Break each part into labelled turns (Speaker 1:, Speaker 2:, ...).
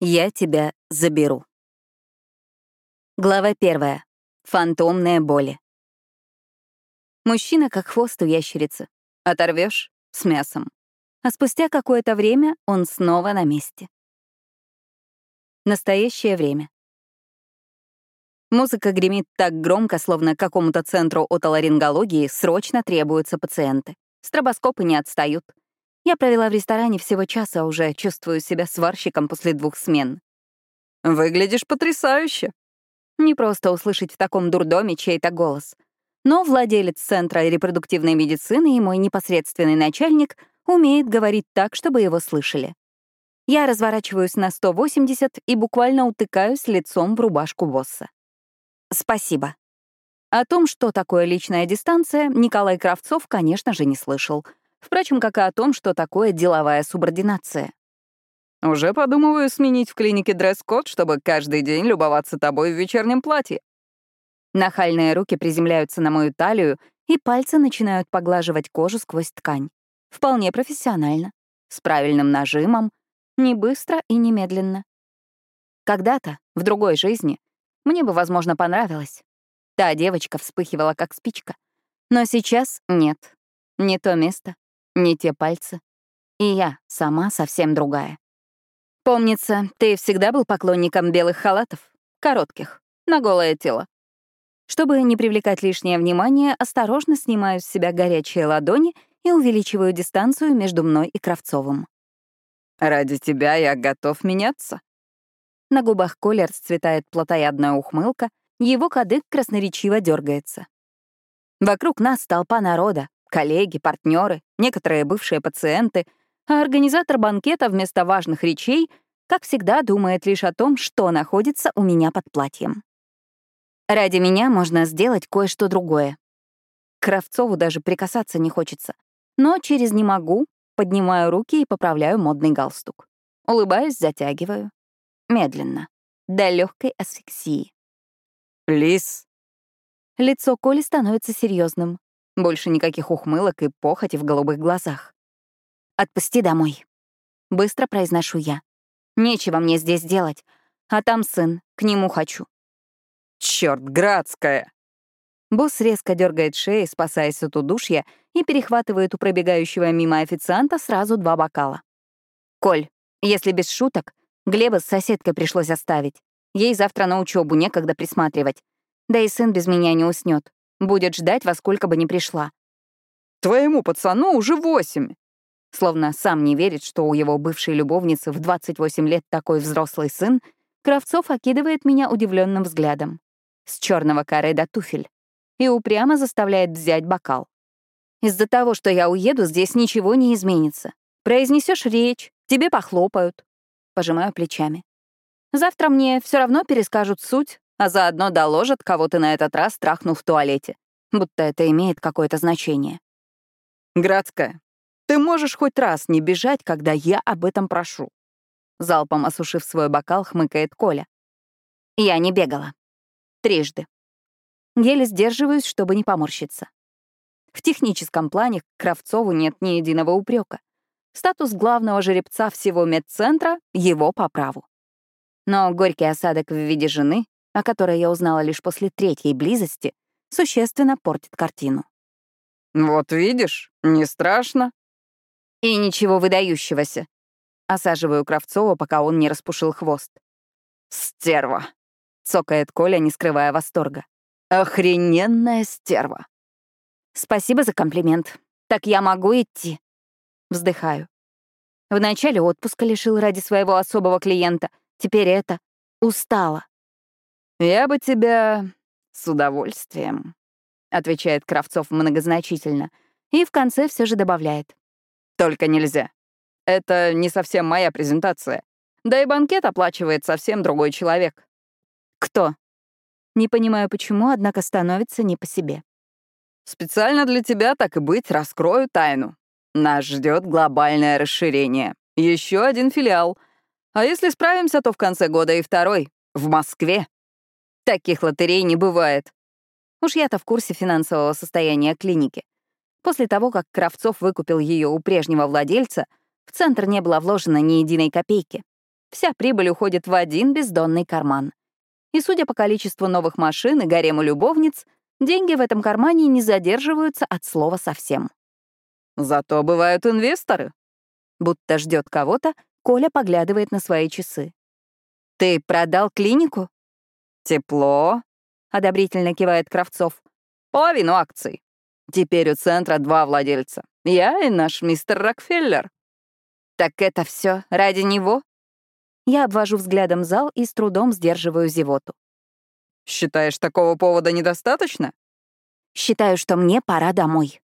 Speaker 1: Я тебя заберу. Глава первая. Фантомные боли. Мужчина как хвост у ящерицы. Оторвешь — с мясом. А спустя какое-то время он снова на месте. Настоящее время. Музыка гремит так громко, словно какому-то центру отоларингологии срочно требуются пациенты. Стробоскопы не отстают. Я провела в ресторане всего час, а уже чувствую себя сварщиком после двух смен.
Speaker 2: «Выглядишь потрясающе!»
Speaker 1: Не просто услышать в таком дурдоме чей-то голос. Но владелец Центра репродуктивной медицины и мой непосредственный начальник умеет говорить так, чтобы его слышали. Я разворачиваюсь на 180 и буквально утыкаюсь лицом в рубашку босса. Спасибо. О том, что такое личная дистанция, Николай Кравцов, конечно же, не слышал — Впрочем, как и о том, что такое деловая субординация.
Speaker 2: «Уже подумываю сменить в клинике дресс-код, чтобы каждый день любоваться тобой в вечернем платье».
Speaker 1: Нахальные руки приземляются на мою талию, и пальцы начинают поглаживать кожу сквозь ткань. Вполне профессионально, с правильным нажимом, не быстро и немедленно. Когда-то, в другой жизни, мне бы, возможно, понравилось. Та девочка вспыхивала, как спичка. Но сейчас нет. Не то место, не те пальцы. И я сама совсем другая. Помнится, ты всегда был поклонником белых халатов, коротких, на голое тело. Чтобы не привлекать лишнее внимание, осторожно снимаю с себя горячие ладони и увеличиваю дистанцию между мной и Кравцовым.
Speaker 2: «Ради тебя я готов меняться».
Speaker 1: На губах Коли расцветает плотоядная ухмылка, его кадык красноречиво дергается. Вокруг нас толпа народа, коллеги, партнеры, некоторые бывшие пациенты, а организатор банкета вместо важных речей, как всегда, думает лишь о том, что находится у меня под платьем. Ради меня можно сделать кое-что другое. Кравцову даже прикасаться не хочется. Но через «не могу» поднимаю руки и поправляю модный галстук. Улыбаюсь, затягиваю. Медленно. До легкой асфиксии.
Speaker 2: «Лис!»
Speaker 1: Лицо Коли становится серьезным. Больше никаких ухмылок и похоти в голубых глазах. «Отпусти домой», — быстро произношу я. «Нечего мне здесь делать, а там сын, к нему хочу».
Speaker 2: Черт, Градская!»
Speaker 1: Босс резко дергает шею, спасаясь от удушья, и перехватывает у пробегающего мимо официанта сразу два бокала. «Коль, если без шуток, Глеба с соседкой пришлось оставить. Ей завтра на учебу некогда присматривать. Да и сын без меня не уснет. Будет ждать, во сколько бы ни пришла.
Speaker 2: «Твоему пацану уже восемь!»
Speaker 1: Словно сам не верит, что у его бывшей любовницы в 28 лет такой взрослый сын, Кравцов окидывает меня удивленным взглядом. С черного каре до туфель. И упрямо заставляет взять бокал. Из-за того, что я уеду, здесь ничего не изменится. Произнесешь речь, тебе похлопают. Пожимаю плечами. Завтра мне все равно перескажут суть, а заодно доложат, кого ты на этот раз трахнул в туалете, будто это имеет какое-то значение.
Speaker 2: «Градская, ты можешь хоть раз не бежать, когда я об этом прошу?»
Speaker 1: Залпом осушив свой бокал, хмыкает Коля. Я не бегала. Трижды. Еле сдерживаюсь, чтобы не поморщиться. В техническом плане к Кравцову нет ни единого упрека. Статус главного жеребца всего медцентра — его по праву. Но горький осадок в виде жены о которой я узнала лишь после третьей близости, существенно портит картину.
Speaker 2: «Вот видишь, не страшно».
Speaker 1: «И ничего выдающегося». Осаживаю Кравцова, пока он не распушил хвост.
Speaker 2: «Стерва», —
Speaker 1: цокает Коля, не скрывая восторга.
Speaker 2: «Охрененная стерва».
Speaker 1: «Спасибо за комплимент. Так я могу идти?» Вздыхаю. В начале отпуска лишил ради своего особого клиента. Теперь это. Устала.
Speaker 2: «Я бы тебя с удовольствием», — отвечает Кравцов многозначительно, и в конце все же добавляет. «Только нельзя. Это не совсем моя презентация. Да и банкет оплачивает совсем другой человек».
Speaker 1: «Кто?» Не понимаю, почему, однако становится не по себе.
Speaker 2: «Специально для тебя, так и быть, раскрою тайну. Нас ждет глобальное расширение. Еще один филиал. А если справимся, то в конце года и второй. В Москве. Таких лотерей не бывает.
Speaker 1: Уж я-то в курсе финансового состояния клиники. После того, как Кравцов выкупил ее у прежнего владельца, в центр не было вложено ни единой копейки. Вся прибыль уходит в один бездонный карман. И судя по количеству новых машин и гарему любовниц, деньги в этом кармане не задерживаются от слова совсем.
Speaker 2: Зато бывают инвесторы.
Speaker 1: Будто ждет кого-то, Коля поглядывает на свои часы. «Ты продал клинику?»
Speaker 2: «Тепло», — одобрительно кивает Кравцов. «Половину акций. Теперь у центра два владельца. Я и наш мистер Рокфеллер».
Speaker 1: «Так это все ради него?» Я обвожу взглядом зал и с трудом сдерживаю зевоту.
Speaker 2: «Считаешь, такого повода недостаточно?»
Speaker 1: «Считаю, что мне пора домой».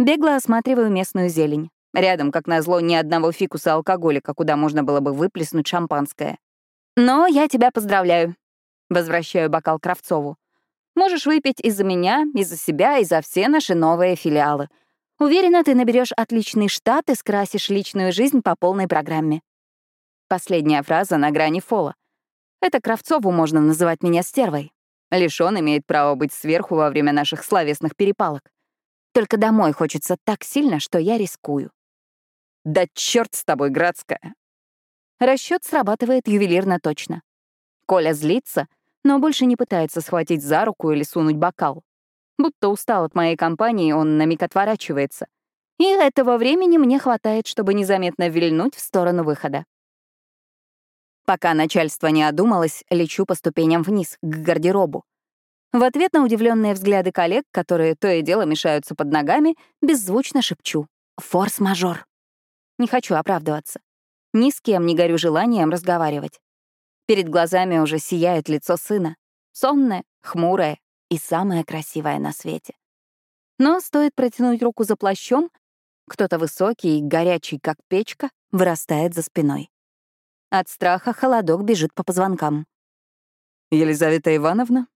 Speaker 1: Бегло осматриваю местную зелень. Рядом, как назло, ни одного фикуса-алкоголика, куда можно было бы выплеснуть шампанское. «Но я тебя поздравляю», — возвращаю бокал Кравцову. «Можешь выпить и за меня, и за себя, и за все наши новые филиалы. Уверена, ты наберешь отличный штат и скрасишь личную жизнь по полной программе». Последняя фраза на грани фола. Это Кравцову можно называть меня стервой. Лишь он имеет право быть сверху во время наших словесных перепалок. Только домой хочется так сильно, что я рискую.
Speaker 2: Да черт с тобой, Градская.
Speaker 1: Расчет срабатывает ювелирно точно. Коля злится, но больше не пытается схватить за руку или сунуть бокал. Будто устал от моей компании, он на миг отворачивается. И этого времени мне хватает, чтобы незаметно вильнуть в сторону выхода. Пока начальство не одумалось, лечу по ступеням вниз, к гардеробу. В ответ на удивленные взгляды коллег, которые то и дело мешаются под ногами, беззвучно шепчу. «Форс-мажор». Не хочу оправдываться. Ни с кем не горю желанием разговаривать. Перед глазами уже сияет лицо сына. Сонное, хмурое и самое красивое на свете. Но стоит протянуть руку за плащом, кто-то высокий и горячий, как печка, вырастает за спиной. От страха холодок бежит по позвонкам.
Speaker 2: «Елизавета Ивановна?»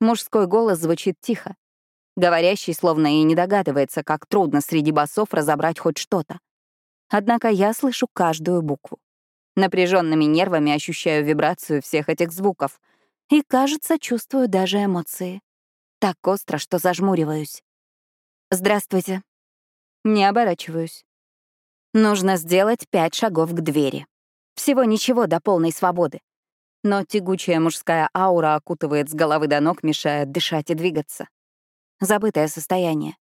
Speaker 1: Мужской голос звучит тихо. Говорящий словно и не догадывается, как трудно среди басов разобрать хоть что-то. Однако я слышу каждую букву. Напряженными нервами ощущаю вибрацию всех этих звуков. И, кажется, чувствую даже эмоции. Так остро, что зажмуриваюсь. «Здравствуйте». Не оборачиваюсь. Нужно сделать пять шагов к двери. Всего ничего до полной свободы. Но тягучая мужская аура окутывает с головы до ног, мешая дышать и двигаться. Забытое состояние.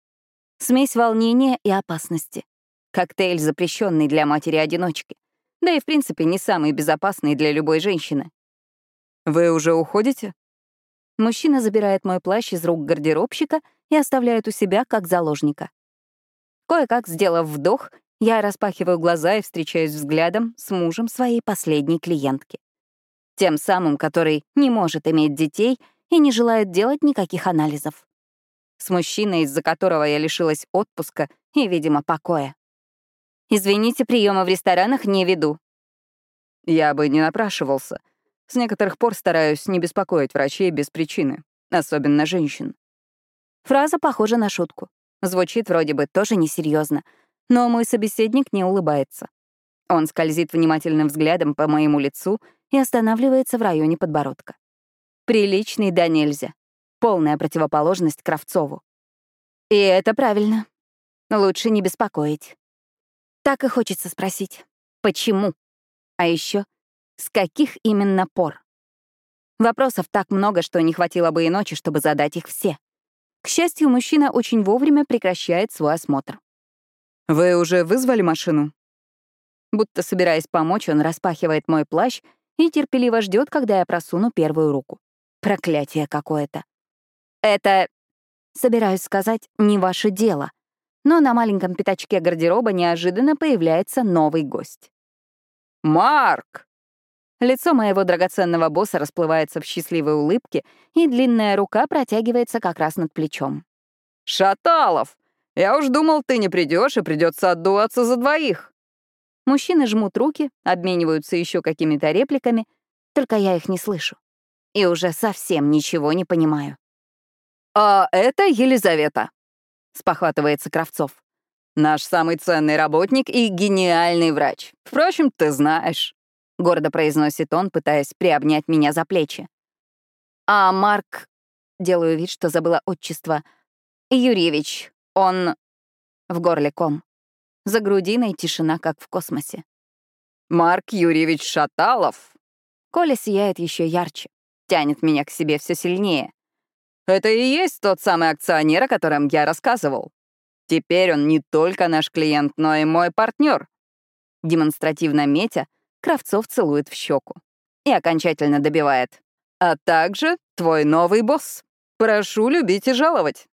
Speaker 1: Смесь волнения и опасности. Коктейль, запрещенный для матери-одиночки. Да и, в принципе, не самый безопасный для любой женщины.
Speaker 2: «Вы уже уходите?»
Speaker 1: Мужчина забирает мой плащ из рук гардеробщика и оставляет у себя как заложника. Кое-как, сделав вдох, я распахиваю глаза и встречаюсь взглядом с мужем своей последней клиентки. Тем самым, который не может иметь детей и не желает делать никаких анализов. С мужчиной, из-за которого я лишилась отпуска и, видимо, покоя. Извините, приемы в ресторанах не веду.
Speaker 2: Я бы не напрашивался. С некоторых пор стараюсь не беспокоить врачей без причины, особенно женщин.
Speaker 1: Фраза похожа на шутку. Звучит вроде бы тоже несерьезно, но мой собеседник не улыбается. Он скользит внимательным взглядом по моему лицу и останавливается в районе подбородка. Приличный да нельзя. Полная противоположность Кравцову. И это правильно. Лучше не беспокоить. Так и хочется спросить, почему? А еще, с каких именно пор? Вопросов так много, что не хватило бы и ночи, чтобы задать их все. К счастью, мужчина очень вовремя прекращает свой осмотр.
Speaker 2: «Вы уже вызвали машину?»
Speaker 1: Будто собираясь помочь, он распахивает мой плащ и терпеливо ждет, когда я просуну первую руку. Проклятие какое-то. Это, собираюсь сказать, не ваше дело. Но на маленьком пятачке гардероба неожиданно появляется новый гость.
Speaker 2: «Марк!»
Speaker 1: Лицо моего драгоценного босса расплывается в счастливой улыбке, и длинная рука протягивается как раз над плечом.
Speaker 2: «Шаталов! Я уж думал, ты не придешь и придется отдуваться за двоих.
Speaker 1: Мужчины жмут руки, обмениваются еще какими-то репликами, только я их не слышу. И уже совсем ничего не понимаю.
Speaker 2: «А это Елизавета», — спохватывается Кравцов. «Наш самый ценный работник и гениальный врач. Впрочем, ты знаешь», — гордо произносит он, пытаясь приобнять меня за плечи.
Speaker 1: «А Марк...» — делаю вид, что забыла отчество. «Юрьевич, он...» В горле ком. За грудиной тишина, как в космосе.
Speaker 2: Марк Юрьевич Шаталов.
Speaker 1: Коля сияет еще ярче, тянет меня к себе все сильнее.
Speaker 2: Это и есть тот самый акционер, о котором я рассказывал. Теперь он не только наш клиент, но и мой партнер.
Speaker 1: Демонстративно метя, Кравцов целует в щеку и окончательно добивает.
Speaker 2: А также твой новый босс. Прошу любить и жаловать.